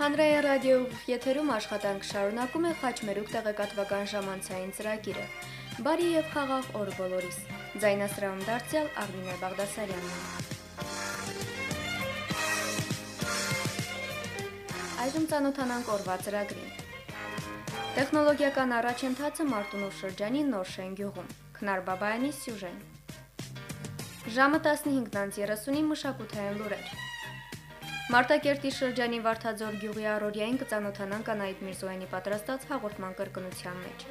Հանրային ռադիոյով եթերում աշխատանք շարունակում է Խաչմերուկ տեղեկատվական ժամանցային ծրագիրը։ Բարի եւ խաղաղ օր բոլորիս։ Ձայնասրահում դարձյալ Աղնինե Բաղդասարյանն Այժմ ցանոթանանք օրվա ծրագրին։ Տեխնոլոգիական առաջընթացը Մարտունու շրջանի Նորշեն գյուղում։ Քնար Բաբայանի սյուժեն։ Ժամը 15:30-ի մշակութային լուրեր։ Մարտակերտի շրջանի Վարդաձոր գյուղի առօրյային կցանոթանան կանայդ Միրզոյանի պատրաստած հաղորդման կրկնության մեջ։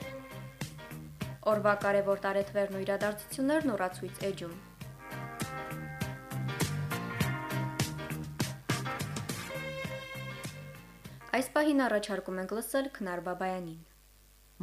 Օրվա կարևոր տարեթվերն ու իրադարձություններն ուրացույց էջում։ Այս պահին առաջարկում ենք լսել Քնար Բաբայանին։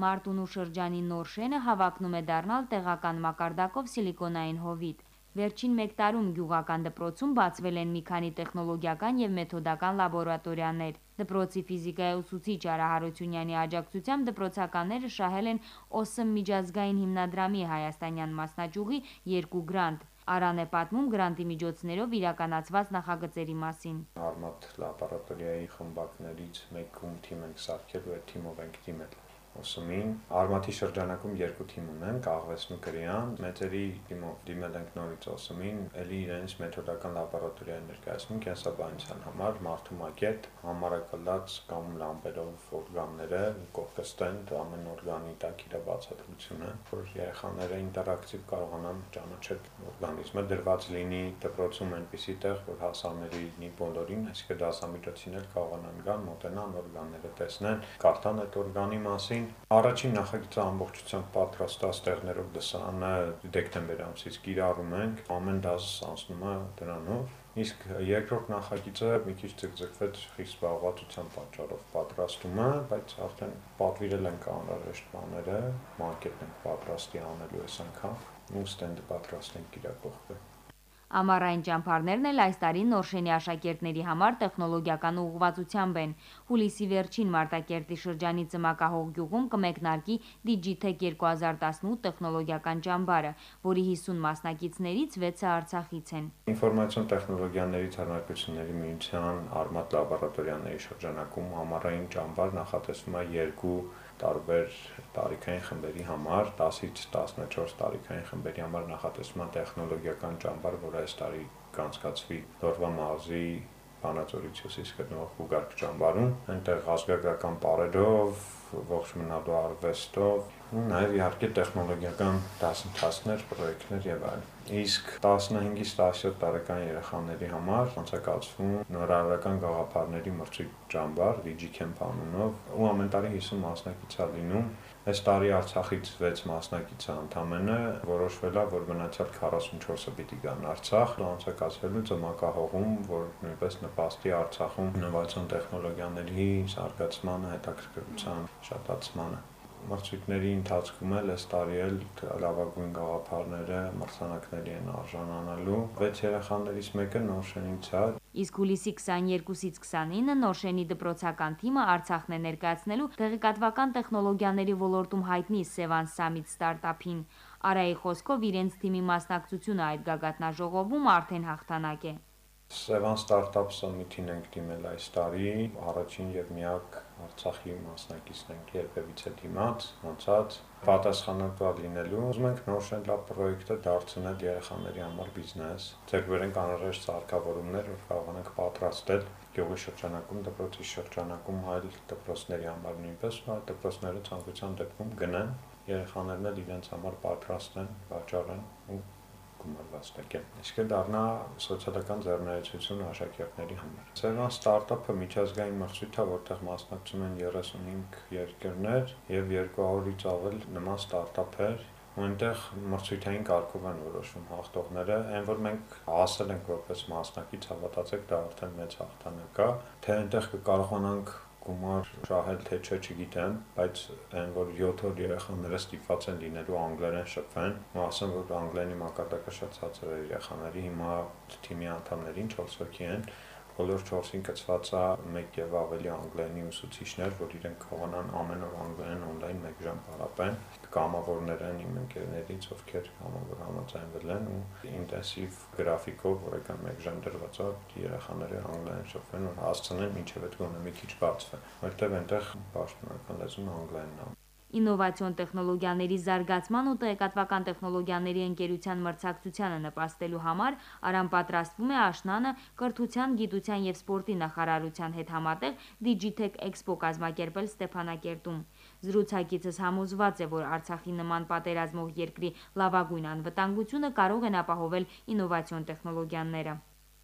Մարտունու շրջանի Նորշենը հավակնում է դառնալ տեղական մակարդակով սիլիկոնային հովիտ։ Վերջին 1 տարում գյուղական դպրոցում բացվել են մի քանի տեխնոլոգիական եւ մեթոդական լաբորատորիաներ։ Դպրոցի ֆիզիկայի ուսուցիչ Արա Հարությունյանի աջակցությամբ դպրոցականները շահել են ՕՍՄ միջազգային հիմնադրամի հայաստանյան մասնաճյուղի 2 գրանտ։ Արան է պատմում գրանտի միջոցներով իրականացված նախագծերի մասին։ Արմատ լաբորատորիայի խմբակներից մեկում թիմ ենք սարքել ու այդ թիմով ենք դիմել ուսումին։ Արմաթի շրջանակում երկու թիմ ունենք, Աղվեսն ու Կրյան։ Մեծերի թիմով դիմել ենք նորից ուսումին, ելի իրենց մեթոդական լաբորատորիա ներկայացնում կենսաբանության համար, մարդու մակետ, համարակլած կամ լամպերով օրգանները, կողքստենդ, ամեն օրգանի տակ իր բացատրությունը, որ երեխաները ինտերակտիվ կարողանան ճանաչել օրգանիզմը դրված լինի դպրոցում այնպիսի տեղ, որ հասանելի լինի բոլորին, այսինքն դասամիջոցին էլ կարողանան գան, մոտենան օրգանները տեսնեն, կարդան այդ օրգանի մասին Առաջին նախագիծը ամբողջությամբ պատրաստած տեղներով դասանը դեկտեմբեր ամսից կիրառում ենք, ամեն դաս անցնում է դրանով։ Իսկ երկրորդ նախագիծը մի քիչ ձգձգվեց խիստ զբաղվածության պատճառով պատրաստումը, բայց արդեն պատվիրել ենք անհրաժեշտ բաները, մակետն ենք պատրաստի անելու այս անգամ, ու ստենդը պատրաստենք իրա կողքը։ Ամառային ճամփարներն էլ այս տարի Նորշենի աշակերտների համար տեխնոլոգիական ուղղվածությամբ են։ Հուլիսի վերջին Մարտակերտի շրջանի Ծմակահող գյուղում կմեկնարկի Digitech 2018 տեխնոլոգիական ճամբարը, որի 50 մասնակիցներից 6-ը Արցախից են։ Ինֆորմացիոն տեխնոլոգիաների ցանկությունների միության արմատ լաբորատորիաների շրջանակում ամառային ճամբար նախատեսվում է երկու տարբեր տարիքային խմբերի համար 10-ից 14 տարիքային խմբերի համար նախատեսվում է տեխնոլոգիական ճամբար, որը այս տարի կանցկացվի Լորվա մարզի Վանաձորից հյուսիս գտնվող Խուգարք ճամբարում, այնտեղ ազգագրական բարերով, ողջ մնալու արվեստով, նաև իհարկե տեխնոլոգիական դասընթացներ, պրոյեկտներ եւ այլն։ Իսկ 15-ից 17 տարեկան երեխաների համար անցկացվում նորարարական գաղափարների մրցույթ ճամբար Digicamp անունով ու ամեն տարի 50 մասնակից է լինում Այս տարի Արցախից 6 մասնակիցը ընդամենը որոշվել է, որ մնացյալ 44-ը պիտի գան Արցախ, անցկացվելու ծմակահողում, որ նույնպես նպաստի Արցախում ինովացիոն տեխնոլոգիաների զարգացմանը, հետաքրքրության շատացմանը մրցույթների ընթացքում էլ այս տարի էլ լավագույն գաղափարները մրցանակների են արժանանալու 6 երեխաներից մեկը Նորշենից է Իսկ հուլիսի 22-ից 29-ը Նորշենի դպրոցական թիմը Արցախն է ներկայացնելու տեղեկատվական տեխնոլոգիաների ոլորտում հայտնի Sevan Summit ստարտափին։ Արայի խոսքով իրենց թիմի մասնակցությունը այդ գագաթնաժողովում արդեն հաղթանակ է։ Sevan Startup Summit-ին ենք դիմել այս տարի, առաջին եւ միակ Արցախի մասնակիցն ենք երբևիցե դիմաց, ոնցած պատասխանատու լինելու։ Ուզում ենք նոր շենլա պրոյեկտը դարձնել երեխաների համար բիզնես։ Ձեր վերենք անհրաժեշտ սարքավորումներ, որ կարողանանք պատրաստել գյուղի շրջանակում, դպրոցի շրջանակում, այլ դպրոցների համար նույնպես, որ դպրոցները ցանկության դեպքում գնան, երեխաներն էլ իրենց համար պատրաստեն, վաճառեն ու գումարված տեկեն։ Իսկ դառնա սոցիալական ձեռնարկություն աշակերտների համար։ Սերվան ստարտափը միջազգային մրցույթ է, որտեղ մասնակցում են 35 երկրներ եւ 200-ից ավել նման ստարտափեր այնտեղ մրցույթային կարգով են որոշվում հաղթողները, այն որ մենք հասել ենք որպես մասնակից, հավատացեք, դա արդեն մեծ հաղթանակ է, թե այնտեղ կկարողանանք գումար շահել թե չէ չգիտեմ, բայց այն որ 7 օր երեխաները ստիպված են լինելու անգլերեն շփվեն, ու ասեմ որ անգլերենի մակարդակը շատ ցածր է երեխաների, հիմա թիմի անդամներին 4 հոգի են, բոլոր 4-ին կցված է մեկ եւ ավելի անգլերենի ուսուցիչներ, որ իրենք կարողանան ամեն օր անգլերեն on-line 1 ժամ պարապեն կամավորներ են իմ ընկերներից, ովքեր համավոր համաձայնվել են ու ինտենսիվ գրաֆիկով, որական 1 ժամ դրված է, երեխաները անգլերեն շփվեն ու հասցնեն ինչև այդ գոնը մի քիչ բացվեն, որտեղ այնտեղ պաշտոնական լեզուն անգլերենն է։ Ինովացիոն տեխնոլոգիաների զարգացման ու տեղեկատվական տեխնոլոգիաների ընկերության մրցակցությանը նպաստելու համար Արամ պատրաստվում է աշնանը կրթության, գիտության եւ սպորտի նախարարության հետ համատեղ Digitech Expo կազմակերպել Ստեփանակերտում։ Զրուցակիցս համոզված է, որ Արցախի նման պատերազմող երկրի լավագույն անվտանգությունը կարող են ապահովել ինովացիոն տեխնոլոգիաները։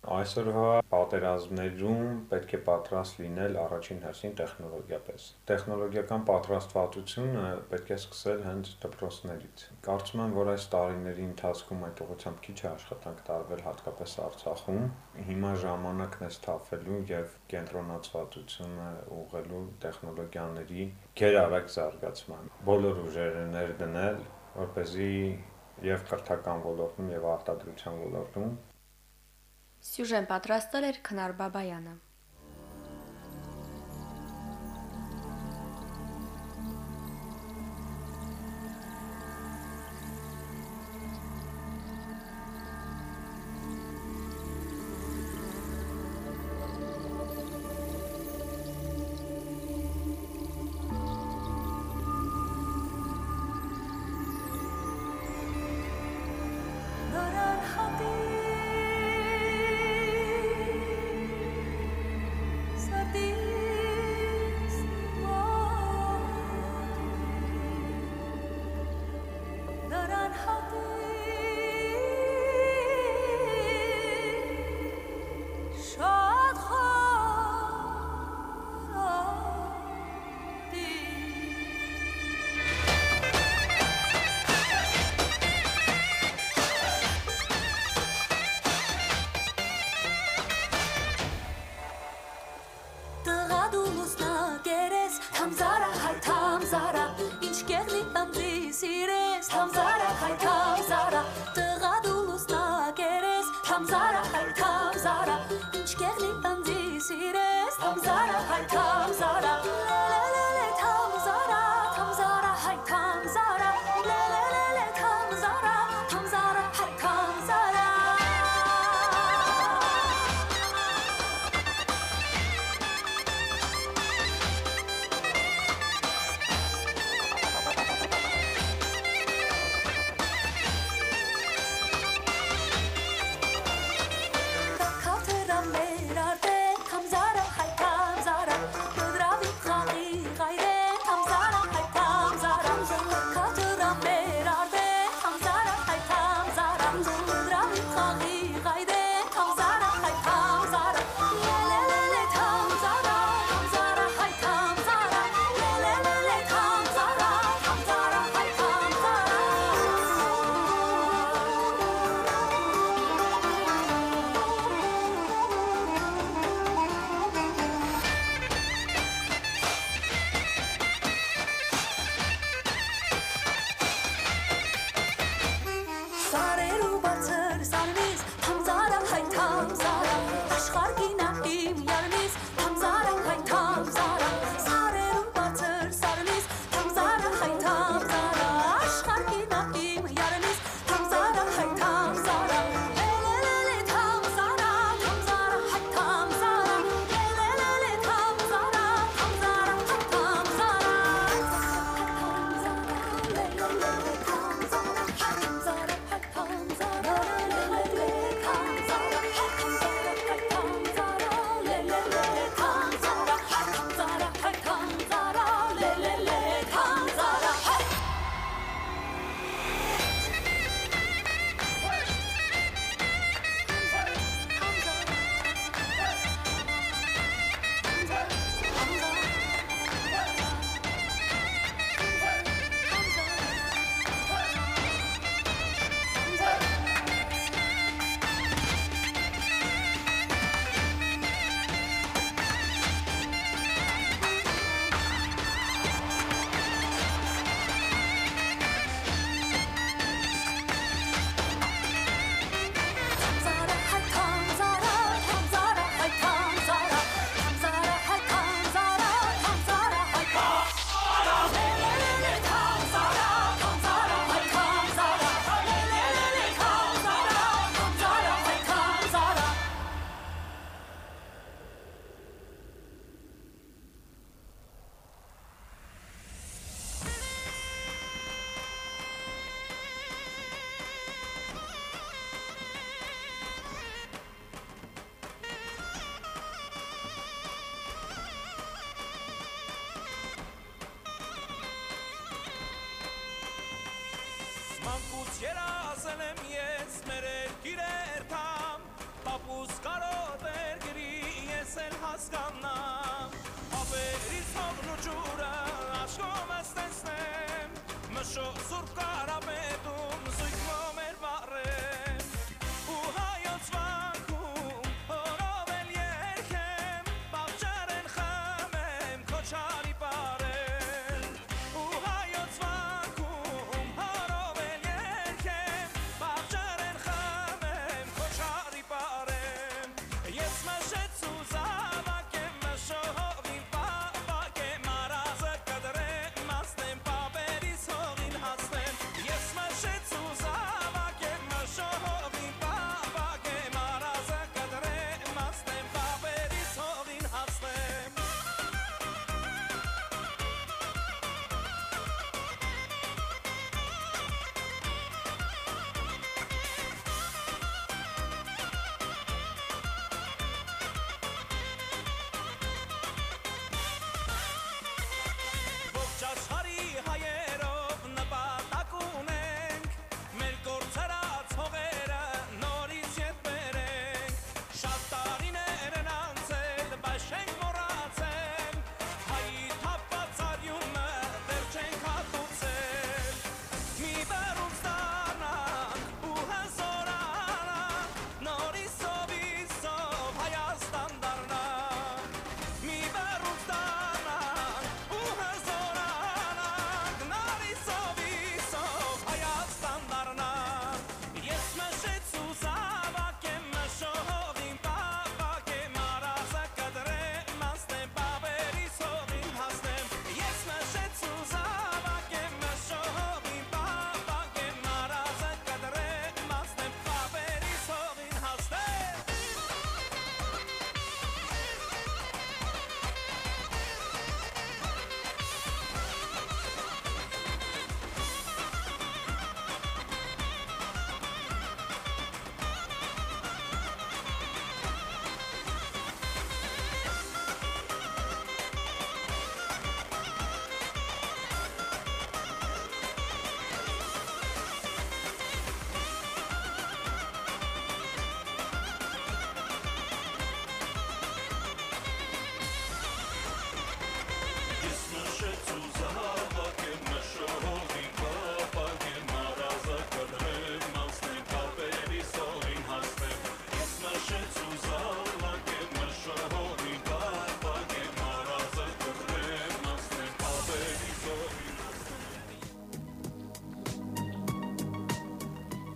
Այսօրվա պատերազմներում պետք է պատրաստ լինել առաջին հերթին տեխնոլոգիապես։ Տեխնոլոգիական պատրաստվածությունը պետք է սկսել հենց դպրոցներից։ Կարծում եմ, որ այս տարիների ընթացքում այդ ուղղությամբ քիչ է աշխատանք տարվել հատկապես Արցախում։ Հիմա ժամանակն է սթափելու եւ կենտրոնացվածությունը ուղղելու տեխնոլոգիաների գերարագ զարգացման։ Բոլոր ուժերը ներդնել, որ เป զի եւ կրթական ոլորտում եւ արտադրության ոլորտում Սյուժեն պատրաստել էր Քնար Բաբայանը։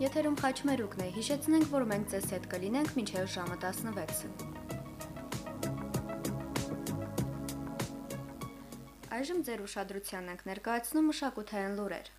Եթերում խաչմերուկն է։ Հիշեցնենք, որ մենք ձեզ հետ կլինենք մինչև ժամը 16-ը։ Այժմ ձեր ուշադրությանն ենք ներկայացնում մշակութային լուրեր։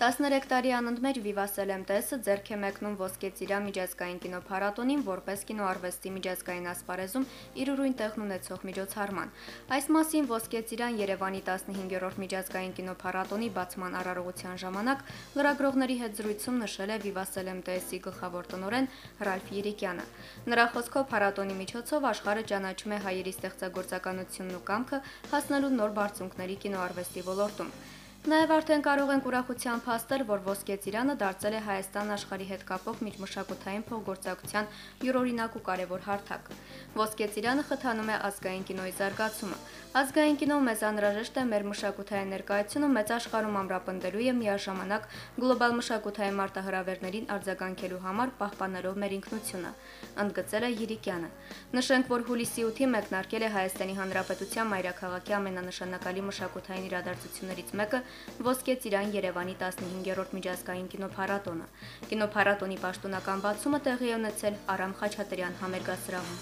13 տարի անընդմեջ Viva-Sel MTS-ը ձեռք է մեկնում Ոսկե ծիրան միջազգային կինոփառատոնին որպես կինոարվեստի միջազգային ասպարեզում իր ուրույն տեղն ունեցող միջոցառման։ Այս մասին Ոսկե ծիրան Երևանի 15-րդ միջազգային կինոփառատոնի բացման արարողության ժամանակ լրագրողների հետ զրույցում նշել է Viva-Sel MTS-ի գլխավոր տնօրեն Ռալֆ Երիկյանը։ Նրա խոսքով փառատոնի միջոցով աշխարհը ճանաչում է հայերի ստեղծագործականությունն ու կամքը հասնելու նոր բարձունքների կինոարվեստի ոլորտում։ Նաև արդեն կարող ենք ուրախությամբ հաստել, որ Ոսկե ծիրանը դարձել է Հայաստան աշխարհի հետ կապող միջմշակութային փոխգործակցության յուրօրինակ ու կարևոր հարթակ։ Ոսկե ծիրանը խթանում է ազգային կինոյի զարգացումը։ Ազգային կինոն մեզ անհրաժեշտ է մեր մշակութային ներկայությունը մեծ աշխարհում ամրապնդելու եւ միաժամանակ գլոբալ մշակութային մարտահրավերներին արձագանքելու համար պահպանելով մեր ինքնությունը, ընդգծել է Յիրիկյանը։ Նշենք, որ հուլիսի 8-ին մեկնարկել է Հայաստանի Հանրապետության մայրաքաղաքի ամենանշանակալի մշակութային իրադարձություններից մեկը Ոսկե ծիրան Երևանի 15-րդ միջազգային կինոփառատոնը։ Կինոփառատոնի պաշտոնական բացումը տեղի է ունեցել Արամ Խաչատրյան համերգասրահում։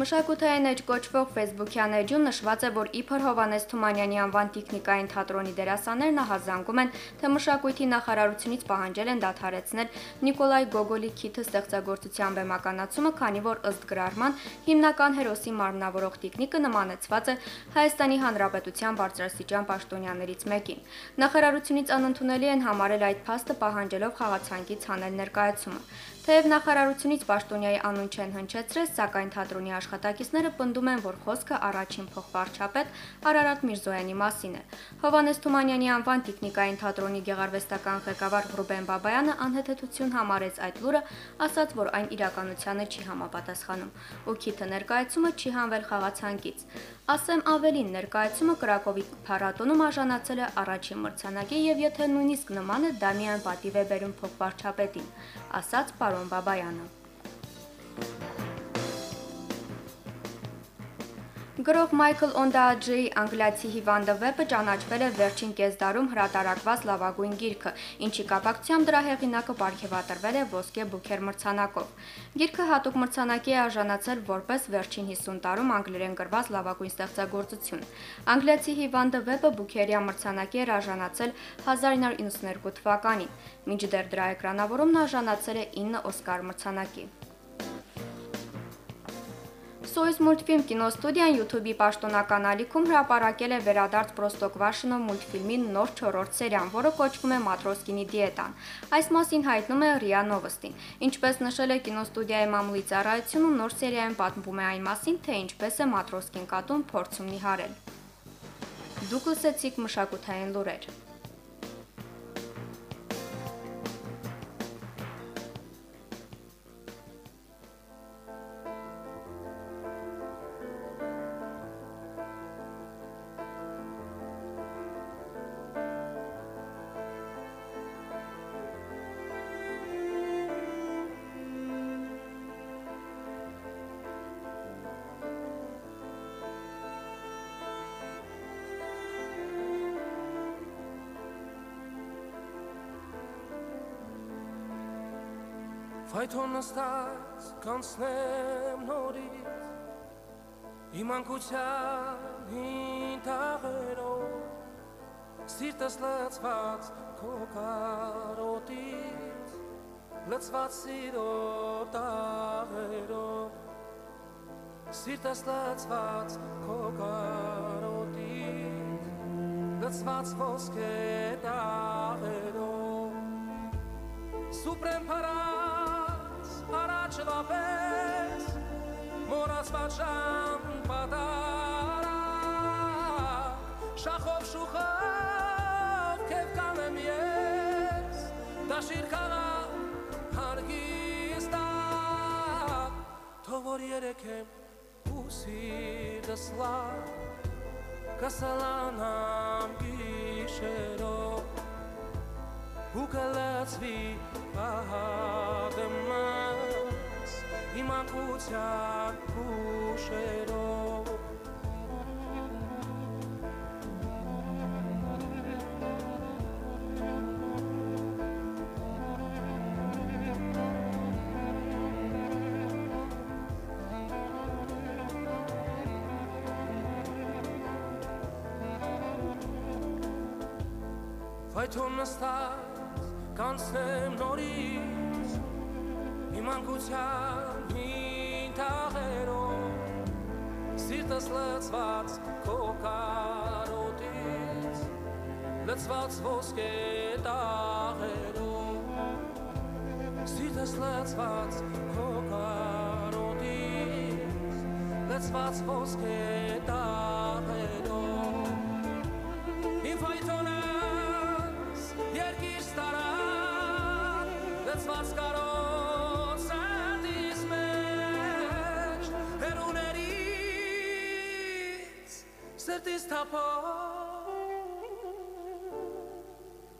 Մշակութային էջ կոչվող Facebook-յան էջում նշված է, որ իբր Հովանես Թումանյանի անվան տեխնիկային թատրոնի դերասաններն ահազանգում են, թե մշակույթի նախարարությունից պահանջել են դադարեցնել Նիկոլայ Գոգոլի քիթը ստեղծագործության բեմականացումը, քանի որ ըստ գրառման հիմնական հերոսի մարմնավորող տեխնիկը նմանեցված է Հայաստանի Հանրապետության բարձրաստիճան պաշտոնյաներից մեկին։ Նախարարությունից անընդունելի են համարել այդ փաստը պահանջելով խաղացանկից հանել ներկայացումը։ Թեև նախարարությունից պաշտոնյայի անուն չեն հնչեցրել, սակայն թատրոնի աշխատակիցները պնդում են, որ խոսքը առաջին փոխվարչապետ Արարատ Միրզոյանի մասին է։ Հովանես Թումանյանի անվան տեխնիկային թատրոնի գեղարվեստական ղեկավար Ռուբեն Բաբայանը անհեթեթություն համարեց այդ լուրը, ասաց, որ այն իրականությանը չի համապատասխանում։ Օքիթը ներկայացումը չի հանվել խաղացանկից։ Ասեմ ավելին, ներկայացումը Կրակովի փառատոնում արժանացել է առաջին մրցանակի եւ եթե նույնիսկ նման է, դա միայն պատիվ է բերում փոխվարչապետին, ասաց պարոն Բաբայանը։ Գրող Մայքլ Օնդաաջեի անգլիացի հիվանդը վեպը ճանաչվել է վերջին կեսդարում հրատարակված լավագույն գիրքը, ինչի կապակցությամբ դրա հեղինակը ապարգևատրվել է ոսկե բուքեր մրցանակով։ Գիրքը հատուկ մրցանակի է արժանացել որպես վերջին 50 տարում անգլերեն գրված լավագույն ստեղծագործություն։ Անգլիացի հիվանդը վեպը բուքերիա մրցանակի էր արժանացել 1992 թվականին, մինչդեռ դրա էկրանավորումն արժանացել է 9 Օսկար մրցանակի։ Սոյուզ մուլտֆիլմ կինոստուդիան YouTube-ի պաշտոնական ալիքում հրապարակել է Վերադարձ Պրոստոկվաշինո մուլտֆիլմի նոր 4-րդ սերիան, որը կոչվում է Մատրոսկինի դիետան։ Այս մասին հայտնում է ՌԻԱ Նովոստին։ Ինչպես նշել է կինոստուդիայի մամուլի ծառայությունը, նոր սերիայում պատմվում է այն մասին, թե ինչպես է Մատրոսկին կատուն փորձում նիհարել։ Դուք լսեցիք մշակութային լուրեր։ Ֆայթոն նստած կանցնեմ նորից Իմ անկության հին տաղերով Սիրտս լծված քո կարոտից Լծված սիրո տաղերով Սիրտս լծված քո կարոտից Լծված ոսկե տաղերով Սուպրեմ փարած առաջվա պես մորացված ժամ պատարա շախով շուխով քեվ կանեմ ես դաշիր քաղա հարգիստա թող որ երեքեմ ու սիրտս լավ կսալանամ գիշերով ու կլացվի ահագմաս իմ անկության հուշերով Ֆայթոն նստած կանցնեմ նորից Իմ անկության Սիրտս լծված քո կարոտից Լծված ոսկե տաղերով Սիրտս լծված քո կարոտից Լծված ոսկե տաղերով թափո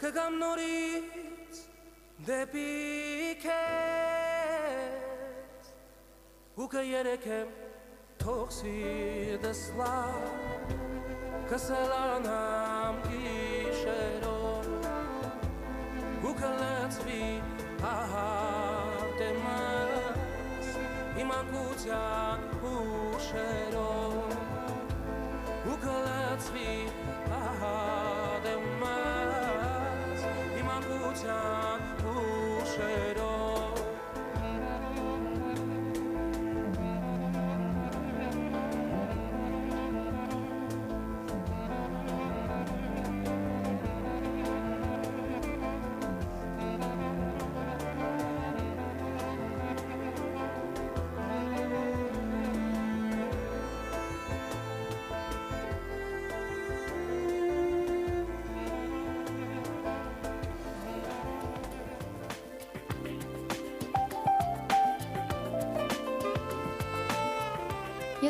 կգամ նորից դեպի քեզ ու կերեկեմ թող սիրտս լավ կսելանամ գիշերով ու կլծվի ահատեմս իմ անկության հուշերով ու կլծվի ահատեմս իմ անկության հուշերով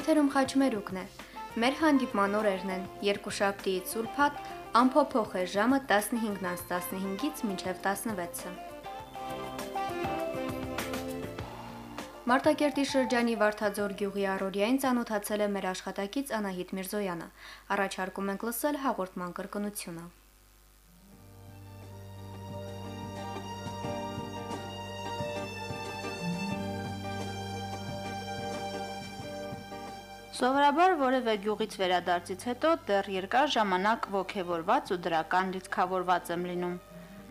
Եթերում խաչմերուկն է։ Մեր հանդիպման օրերն են երկուշաբթիից ուրբաթ ամփոփող է ժամը 15-ից 15-ից մինչև 16-ը։ Մարտակերտի շրջանի Վարդաձոր գյուղի Արորիային ցանոթացել է մեր աշխատակից Անահիտ Միրզոյանը։ Առաջարկում ենք լսել հաղորդման կրկնությունը։ Սովորաբար որևէ գյուղից վերադարձից հետո դեռ երկար ժամանակ ողքեվորված ու դրական լիցքավորված եմ լինում։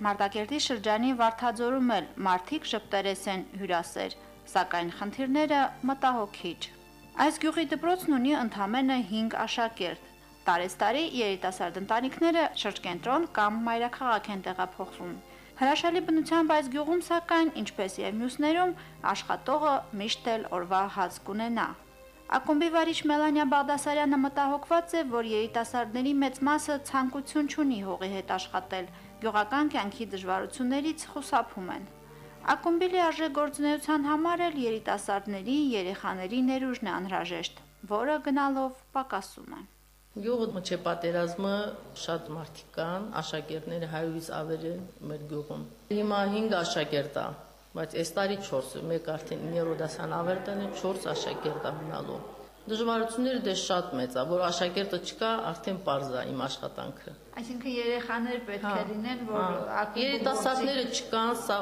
Մարտակերտի շրջանի Վարդաձորում էլ մարդիկ շփտերես են հյուրասեր, սակայն խնդիրները մտահոգիչ։ Այս գյուղի դպրոցն ունի ընդամենը 5 աշակերտ։ Տարեստարի երիտասարդ ընտանիքները շրջկենտրոն կամ մայրաքաղաք են տեղափոխվում։ Հրաշալի բնությամբ այս գյուղում սակայն, ինչպես եւ մյուսներում, աշխատողը միշտ էլ օրվա հաց կունենա։ Ակումբի վարիչ Մելանիա Բաղդասարյանը մտահոգված է, որ երիտասարդների մեծ մասը ցանկություն չունի հողի հետ աշխատել, գյուղական կյանքի դժվարություններից խուսափում են։ Ակումբի լիարժեք գործունեության համար էլ երիտասարդների, երեխաների ներուժն է անհրաժեշտ, որը գնալով պակասում է։ Գյուղը մոչե պատերազմը շատ մարդիկ կան, աշակերտները 100-ից ավել են մեր գյուղում։ Հիմա 5 աշակերտ է, բայց այս տարի 4, մեկ արդեն 9-րդ դասան ավարտան է 4 աշակերտ է մնալու։ Դժվարությունները դե շատ մեծ է, որ աշակերտը չկա, արդեն པարզ է իմ աշխատանքը։ Այսինքն երեխաներ պետք է լինեն, որ ակումբը Երիտասարդները չկան, սա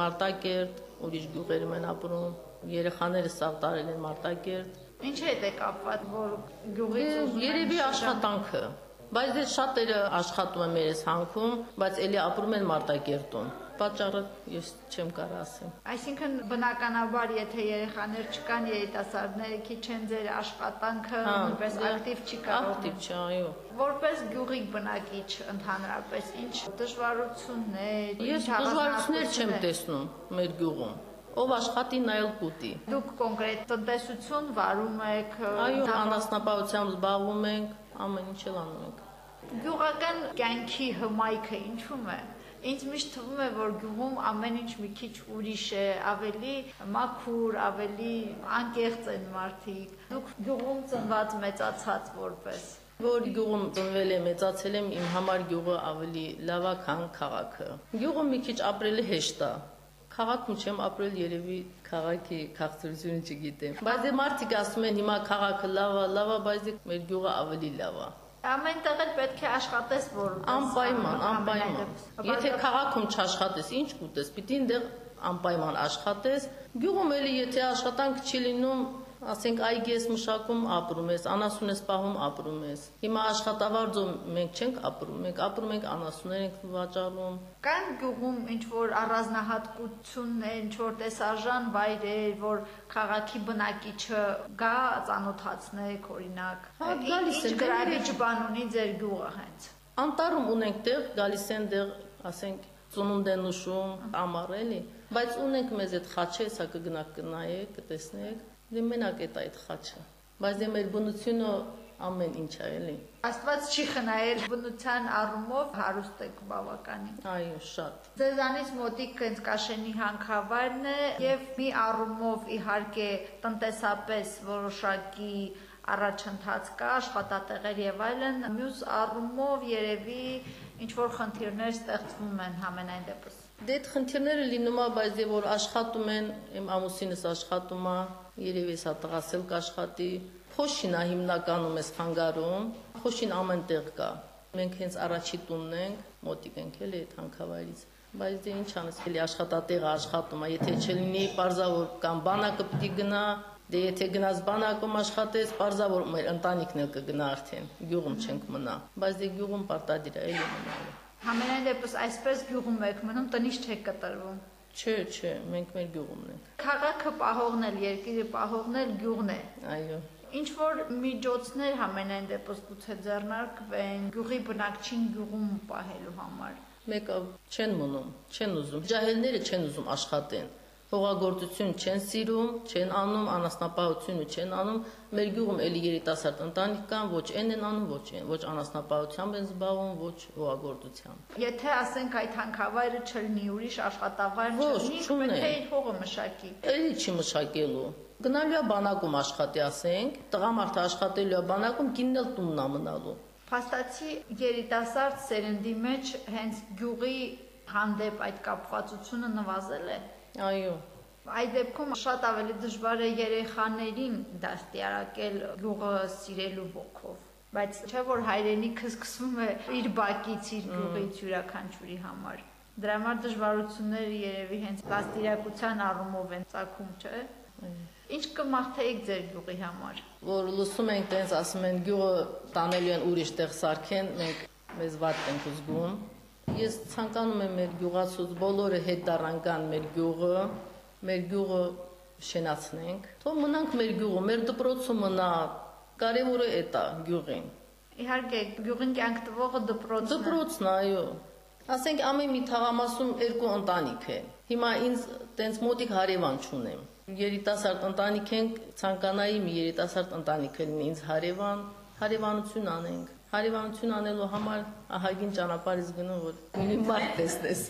Մարտակերտ, ուրիշ գյուղերում են ապրում։ Երեխաները սա տարել են Մարտակերտ։ Ինչ հետ է կապված, որ գյուղից Դե, ուզում են Երևի աշխատանքը։ Բայց դե շատերը աշխատում են մեր այս հանքում, բայց ելի ապրում են Մարտակերտում։ Պատճառը ես չեմ կարող ասեմ։ Այսինքն բնականաբար, եթե երեխաներ չկան, երիտասարդները քիչ են ձեր աշխատանքը նույնպես դե, ակտիվ չի կարող։ Ակտիվ չի, այո։ Որպես գյուղի բնակիչ ընդհանրապես ինչ դժվարություններ, Ես դժվարություններ չեմ տեսնում մեր գյուղում։ Ով աշխատի նայել կուտի։ Դուք կոնկրետ տնտեսություն վարում եք, Այո, անասնապահությամբ զբաղվում ենք, ամեն ինչ անում ենք։ Գյուղական կյանքի հմայքը ինչու՞մ է։ Ինձ միշտ թվում է, որ գյուղում ամեն ինչ մի քիչ ուրիշ է, ավելի մաքուր, ավելի անկեղծ են մարդիկ։ Դուք գյուղում ծնված մեծացած որպես Որ գյուղում ծնվել եմ, մեծացել եմ, իմ համար գյուղը ավելի լավ է, քան քաղաքը։ Գյուղում մի քիչ ապրելը հեշտ է։ Քաղաքում չեմ ապրել երևի քաղաքի քաղցրությունը չգիտեմ։ Բայց դե մարդիկ ասում են հիմա քաղաքը լավ է, լավ է, բայց դե մեր գյուղը ավելի լավ է։ Ամենտեղ էլ պետք է աշխատես, որ Անպայման, անպայման։ Եթե քաղաքում չաշխատես, ինչ կուտես, պիտի այնտեղ անպայման աշխատես։ Գյուղում էլի եթե աշխատանք չի լինում, ասենք այգի ես մշակում ապրում ես, անասուն ես պահում ապրում ես։ Հիմա աշխատավարձով մենք չենք ապրում, մենք ապրում ենք անասուններ ենք վաճառում։ կան գյուղում ինչ որ առանձնահատկություններ, ինչ որ տեսարժան վայրեր, որ քաղաքի բնակիչը գա ծանոթացնեք օրինակ։ Հա, գալիս են, գրավիչ բան ունի ձեր գյուղը հենց։ Անտարում ունենք տեղ, գալիս են տեղ, ասենք ծնունդ են ուշում, ամառ էլի, բայց ունենք մեզ այդ խաչը, սա կգնաք կնայեք, կտեսնեք, դե մենակ այդ այդ խաչը։ Բայց դե մեր բնությունը ամեն ինչ է էլի։ Աստված չի խնայել բնության առումով հարուստ եք բավականին։ Այո, շատ։ Ձեզանից մոտիկ հենց Կաշենի հանքավայրն է եւ մի առումով իհարկե տնտեսապես որոշակի առաջընթաց կա, աշխատատեղեր եւ այլն, մյուս առումով երևի ինչ որ խնդիրներ ստեղծվում են համենայն դեպս։ Դե այդ խնդիրները լինում է, բայց դե որ աշխատում են, իմ ամուսինս աշխատում է, երևի սա տղասել կաշխատի։ Խոշին է հիմնականում էս խանգարում, խոշին ամեն տեղ կա։ Մենք հենց առաջի տունն ենք, մոտիկ ենք էլի այդ հանքավայրից։ Բայց դե ինչ անես, էլի աշխատատեղը աշխատում է, եթե չլինի, parzavor կամ բանակը պիտի գնա, դե եթե գնաս բանակում աշխատես, parzavor մեր ընտանիքն էլ կգնա արդեն, գյուղում չենք մնա։ Բայց դե գյուղում պարտադիր է էլի մնալը։ Համենայն դեպս այսպես գյուղում եք մնում, տնից չեք կտրվում։ Չէ, չէ, մենք մեր գյուղումն ենք։ Քաղաքը պահողն էլ, երկիրը պահողն էլ գյուղն է։ Այո։ Ինչ որ միջոցներ համենայն դեպս գուցե ձեռնարկվեն գյուղի բնակչին գյուղում պահելու համար։ Մեկը չեն մնում, չեն ուզում։ Ջահելները չեն ուզում աշխատեն։ Հողագործություն չեն սիրում, չեն անում, անասնապահությունը չեն անում։ Մեր գյուղում էլի երիտասարդ ընտանիք կան, ոչ այն են անում, ոչ այն, ոչ անասնապահությամբ են զբաղվում, ոչ հողագործությամբ։ Եթե ասենք այդ հանքավայրը չլինի ուրիշ աշխատավայր չլինի, պետք է իր հողը մշակի։ Էլի չի մշակելու։ Գնալու է բանակում աշխատի, ասենք, տղամարդը աշխատելու է բանակում, կինն էլ տունն է մնալու։ Փաստացի երիտասարդ սերնդի մեջ հենց գյուղի հանդեպ այդ կապվածությունը նվազել է։ Այո։ Այդ դեպքում շատ ավելի դժվար է երեխաներին դաստիարակել գյուղը սիրելու ոգով բայց չէ որ հայրենիքը սկսվում է իր բակից, իր գյուղից յուրաքանչյուրի համար։ Դրա համար դժվարությունները երևի հենց դաստիարակության առումով են ցակում, չէ՞։ Ինչ կմաղթեիք ձեր գյուղի համար։ Որ լսում ենք տենց ասում են գյուղը տանելու են ուրիշ տեղ սարքեն, մենք մեզ վատ ենք զգում։ Ես ցանկանում եմ մեր գյուղացուց բոլորը հետ դառնան մեր գյուղը, մեր գյուղը շենացնենք։ Թող մնանք մեր գյուղը, մեր դպրոցը մնա, կարևորը է դա գյուղին։ Իհարկե, գյուղին կյանք տվողը դպրոցն է։ Դպրոցն այո։ Ասենք ամեն մի թաղամասում երկու ընտանիք է։ Հիմա ինձ տենց մոտիկ հարևան չունեմ։ Երիտասարդ ընտանիք ենք, ցանկանայի մի երիտասարդ ընտանիք լինի ինձ հարևան, հարևանություն անենք։ Հարևանություն անելու համար ահագին ճանապարհից գնում որ մի մարդ տեսնես։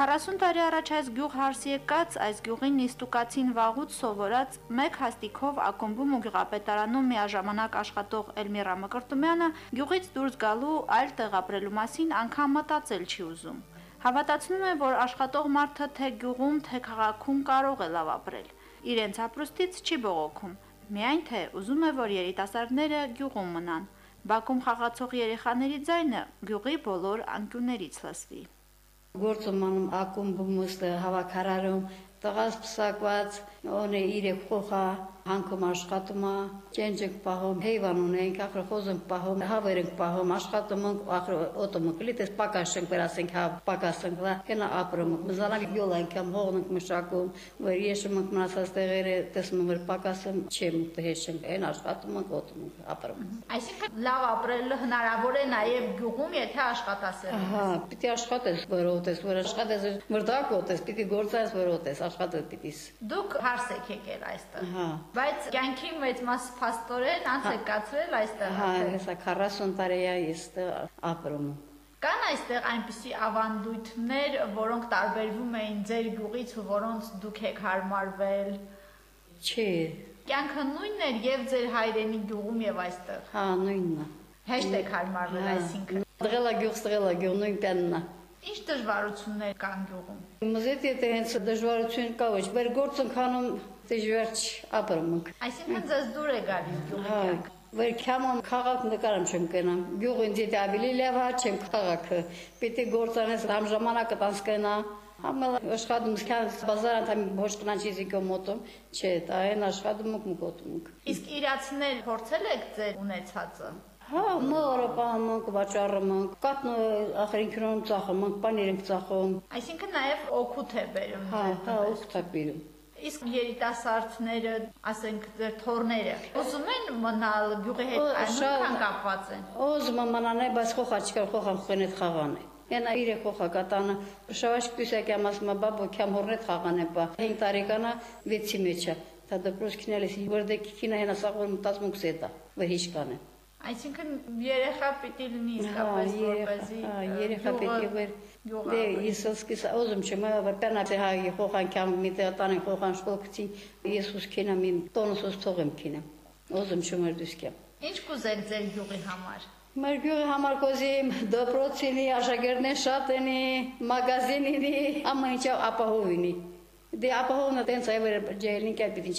40 տարի առաջ այս գյուղ հարսի եկած, այս գյուղին նիստուկացին վաղուց սովորած մեկ հաստիքով ակումբում ու գյուղապետարանում միաժամանակ աշխատող Էլմիրա Մկրտումյանը գյուղից դուրս գալու այլ տեղ ապրելու մասին անգամ մտածել չի ուզում։ Հավատացնում է, որ աշխատող մարդը թե գյուղում, թե քաղաքում կարող է լավ ապրել։ Իրենց ապրուստից չի բողոքում, միայն թե ուզում է, որ երիտասարդները գյուղում մնան։ Բակում խաղացող երեխաների ձայնը գյուղի բոլոր անկյուններից լսվի։ Գործում անում ակումբում հավաքարարում տղաս պսակված օնե իրեք խոխա հանքում աշխատում է ճենջենք պահում հեյվան ունենք ախր խոզենք պահում հավեր ենք պահում աշխատում ենք ախր օտոմ կլիտես պակաշենք վերասենք հա պակասենք լա կնա ապրում մզանակ յոլ անգամ հողնենք մշակում որ եշում ենք մնացած տեղերը տեսնում որ պակասում չեմ հեշենք այն աշխատում ենք օտոմ ենք ապրում Այսինքն լավ ապրելը հնարավոր է նաև գյուղում, եթե աշխատասեր։ Հա, պիտի աշխատես, որ օտես, որ աշխատես, մրդակ օտես, պիտի գործես, որ օտես, աշխատես պիտի։ Դուք հարս եք եկել այստեղ։ Հա։ Բայց կյանքի մեծ մաս փաստորեն անց եք կացրել այստեղ։ Հա, հեսա 40 տարի է այստեղ ապրում։ Կան այստեղ այնպիսի ավանդույթներ, որոնք տարբերվում էին ձեր գյուղից ու որոնց դուք եք հարմարվել։ Չի, Կյանքը նույնն էր եւ ձեր հայրենի գյուղում եւ այստեղ։ հա, նույնն է։ Հեշտ եք հարմարվել, Հա, այսինքն։ Դղելա գյուղ, ստղելա գյուղ, նույն պյանն է։ Ինչ դժվարություններ կան գյուղում։ Մզետ եթե հենց դժվարություն կա, ոչ, բեր գործ ենք անում, դժվար ապրում ենք։ Այսինքն ձեզ դուր է գալի գյուղի Հա, կյանք։ Վեր քամոն քաղաք նկարում չեմ կենամ։ Գյուղ ինձ եթե ավելի լավ է, չեմ քաղաքը։ Պիտի գործանես համ ժամանակը տանսկենա։ Համը աշխատում սկան բազարան թամ ոչ կնանչիզի կոմոտում, չէ, դա այն աշխատում մկոտում ենք։ Իսկ իրացնել փորձել եք ձեր ունեցածը։ Հա, մորը պահում վաճառում ենք, կատնը ախրին քրոն ծախում ենք, պաներ ենք ծախում։ Այսինքն նաև օգուտ է բերում Հա, հա, տնտես։ օգտակիրում։ Իսկ երիտասարդները, ասենք ձեր թորները, ուզում են մնալ գյուղի հետ այնքան կապված են։ Ոզ մամանան է, բայց խոխա չկար, խոխան խնետ խաղան է։ Ենա իրե խոխա կատանը, շավաշ պյուսակ եմ ասում, բաբո քամ հորնետ խաղան է բա։ 5 տարեկանա 6-ի մեջ է։ Դա դպրոց քինելիս, որ դե քինա հենա կսետա, որ հիշկան է։ Այսինքն երեխա պիտի լինի իսկապես որպեսզի հա, երեխա պիտի վեր դե ապրի։ Իսուս կիս ոզում չեմ որ պենա հա խոխան կամ մի տանեն խոխան շկոլքցի Իսուս քինամ իմ տոնուսս թողեմ քինեմ ոզում չեմ դուսկեմ Ինչ կուզեք ձեր գյուղի համար։ Մեր գյուղի համար կոզիմ դպրոցինի աշակերտներ շատ ենի մագազինինի ամեն ինչ ապահովինի դե ապահովնա տենց այ վեր ջելին կապիտին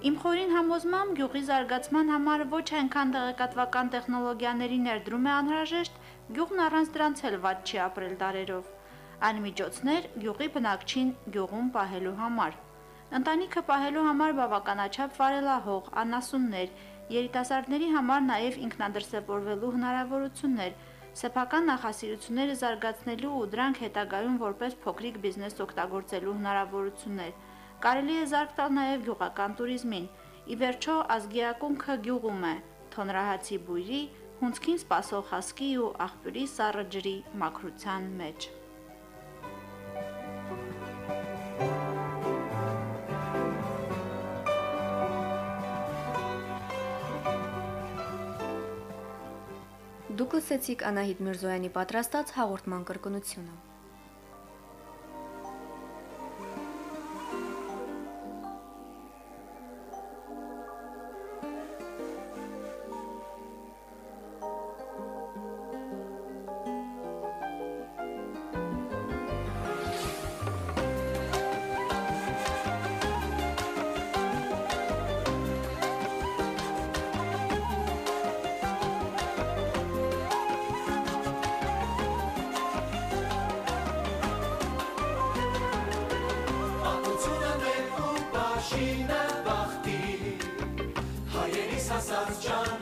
Իմ խորին համոզմամբ գյուղի զարգացման համար ոչ այնքան տեղեկատվական տեխնոլոգիաների ներդրում է անհրաժեշտ, գյուղն առանց դրանց էլ ված չի ապրել դարերով։ Այն միջոցներ գյուղի բնակչին գյուղում պահելու համար։ Ընտանիքը պահելու համար բավականաչափ վարելահող, անասուններ, երիտասարդների համար նաև ինքնադրսևորվելու հնարավորություններ, սեփական նախասիրությունները զարգացնելու ու դրանք հետագայում որպես փոքրիկ բիզնես օգտագործելու հնարավորություններ։ Կարելի է զարգ տալ նաև գյուղական туриզմին։ Ի վերջո ազգիակունքը գյուղում է՝ թոնրահացի բույրի, հունցքին սпасող հասկի ու աղբյուրի սառը ջրի մաքրության մեջ։ Դուք լսեցիք Անահիտ Միրզոյանի պատրաստած հաղորդման կրկնությունը։ Հայերիս հասած ճան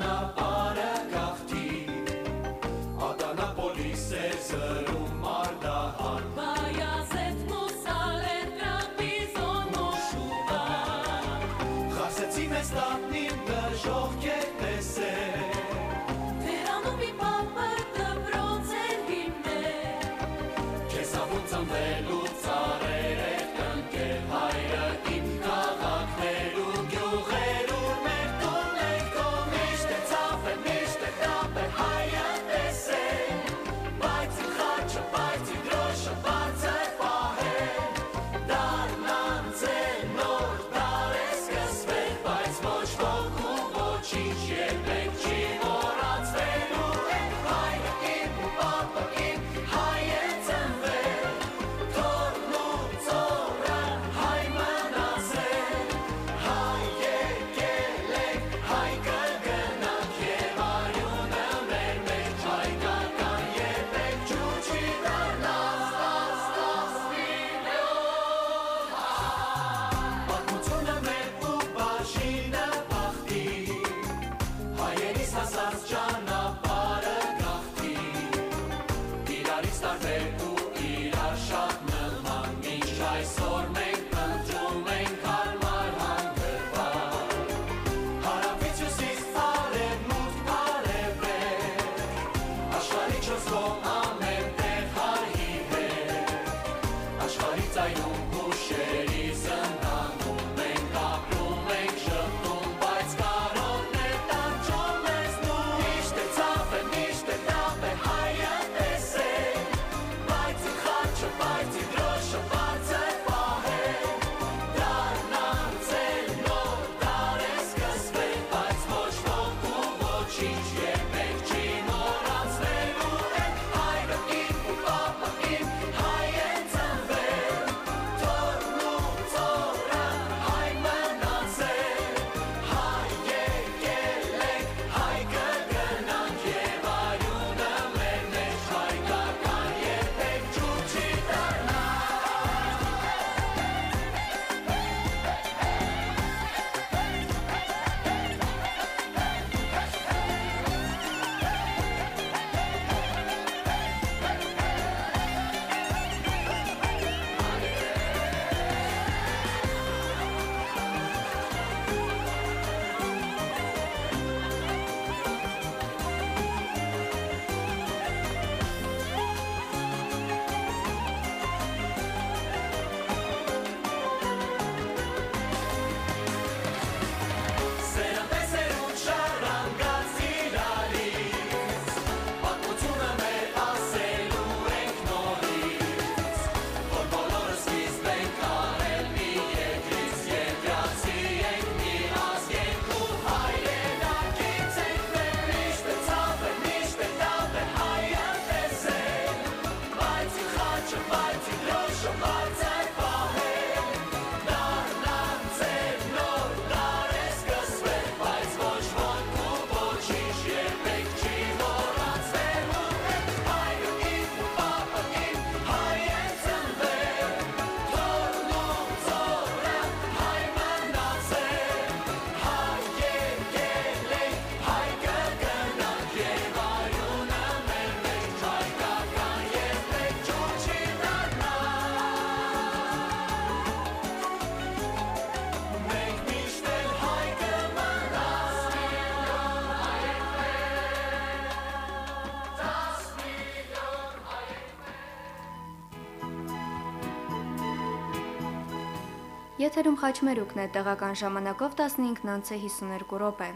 Եթերում խաչմերուկն է տեղական ժամանակով 15:52 րոպե։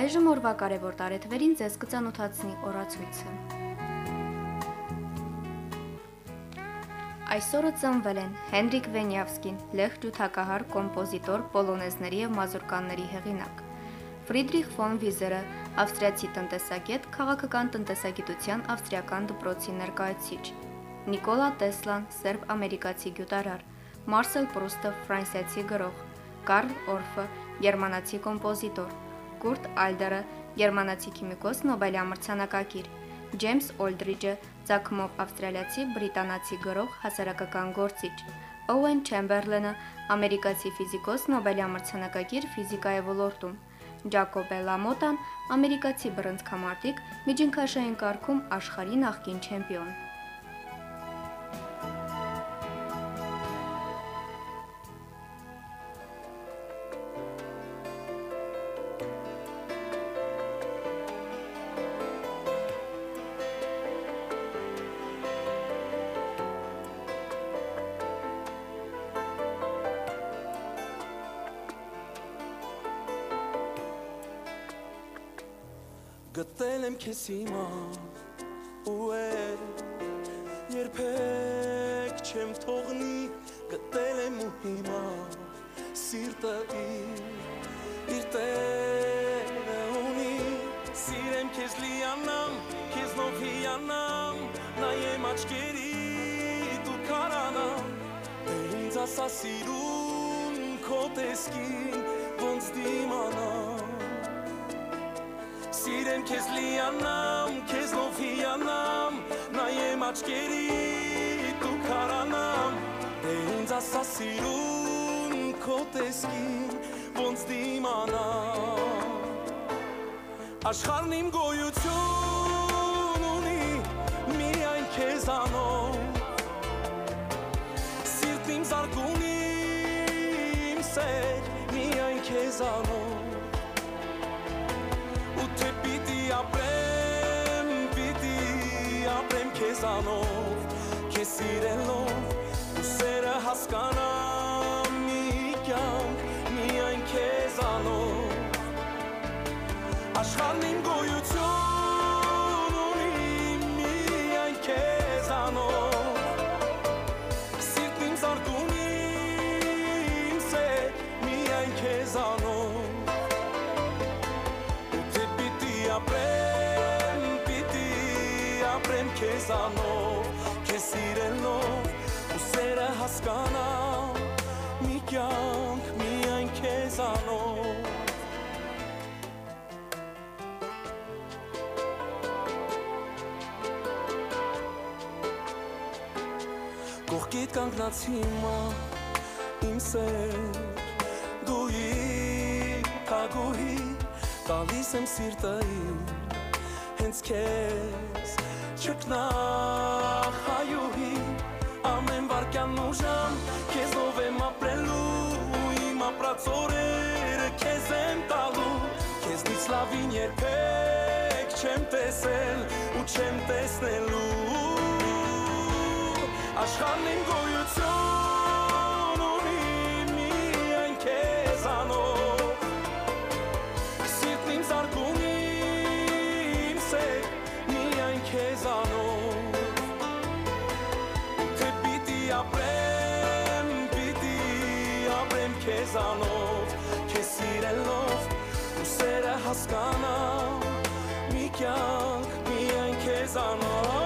Այժմ օրվա կարևոր տարեթվերին ձեզ կցանոթացնի օրացույցը։ Այսօրը ծնվել են Հենրիկ Վենյավսկին, լեհ ջութակահար, կոմպոզիտոր, պոլոնեզների եւ մազուրկանների հեղինակ։ Ֆրիդրիխ ֆոն Վիզերը, ավստրիացի տնտեսագետ, քաղաքական տնտեսագիտության ավստրիական դպրոցի ներկայացիչ։ Նիկոլա Տեսլան, սերբ-ամերիկացի գյուտարար։ Մարսել Պրուստը, ֆրանսիացի գրող։ Կարլ Օրֆը, գերմանացի կոմպոզիտոր։ Կուրտ Ալդերը, գերմանացի քիմիկոս, Նոբելյա մրցանակակիր։ Ջեյմս Օլդրիջը, ցակմով ավստրալիացի բրիտանացի գրող, հասարակական գործիչ։ Օուեն Չեմբերլենը, ամերիկացի ֆիզիկոս, Նոբելյա մրցանակակիր ֆիզիկայի ոլորտում։ Ջակոբե Լամոտան, ամերիկացի բռնցքամարտիկ, միջինքաշային կարգում աշխարհի նախկին չեմպիոն։ Գտել եմ քեզ հիմա ու էր երբեք չեմ թողնի գտել եմ ու հիմա սիրտը իր իր տեղը ունի սիրեմ քեզ լիանամ քեզ նով հիանամ նայեմ աչքերի դու քարանամ դե ինձ ասա սիրուն քո տեսքին ոնց դիմանամ Սիրեմ քեզ լիանամ, քեզ նով հիանամ, նայեմ աչքերի դու քարանամ, դե ինձ ասա սիրուն քո տեսքին, ոնց դիմանամ։ Աշխարհն իմ գոյություն ունի միայն քեզանով, սիրտն իմ զարգունի իմ սեր միայն քեզանով ու ապրեմ քեզանով, քեզ սիրելով, ու սերը հասկանամ ապրեմ քեզանով, քեզ սիրելով, ու սերը հասկանամ, մի կյանք միայն քեզանով։ Կողքիդ կանգնած հիմա իմ սեր դու իմ թագուհի տալիս եմ սիրտը իմ հենց քեզ չկնախ հայուհի ամեն վարքյան ու ժամ քեզով եմ ապրելու իմ ապրած օրերը քեզ եմ տալու քեզնից լավին երբեք չեմ տեսել ու չեմ տեսնելու աշխարհն իմ գոյություն ապրեմ քեզանով Քեզ սիրելով ու սերը հասկանամ մի կյանք միայն քեզանով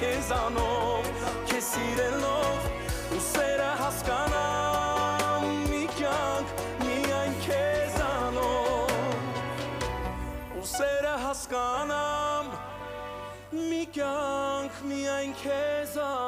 քեզանով քեզ սիրելով ու սերը հասկանամ մի կյանք միայն քեզանով ու սերը հասկանամ մի կյանք միայն քեզանով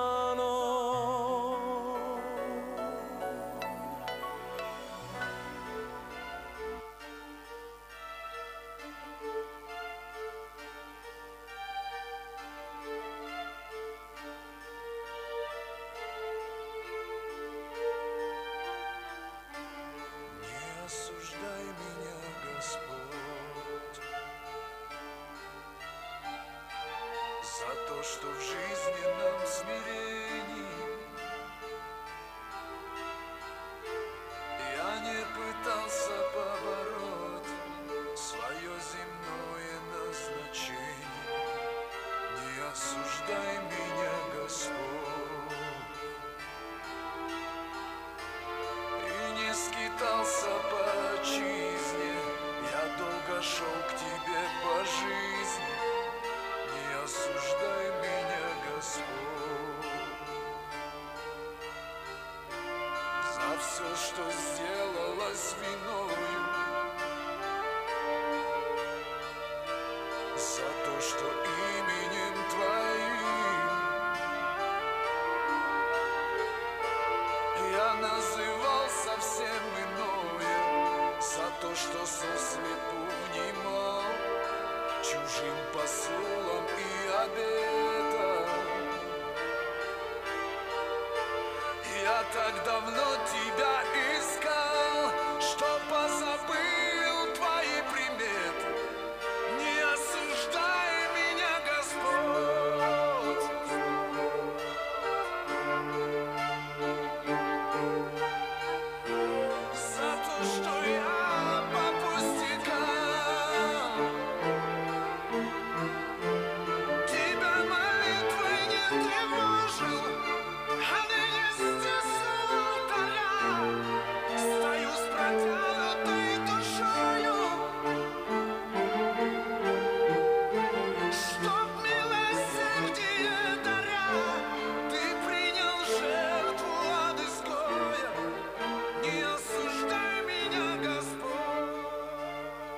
все, что сделалось виною, за то, что именем Твоим Я называл совсем иное. За то, что сослепу внимал Чужим посулам и обетам Я так давно die.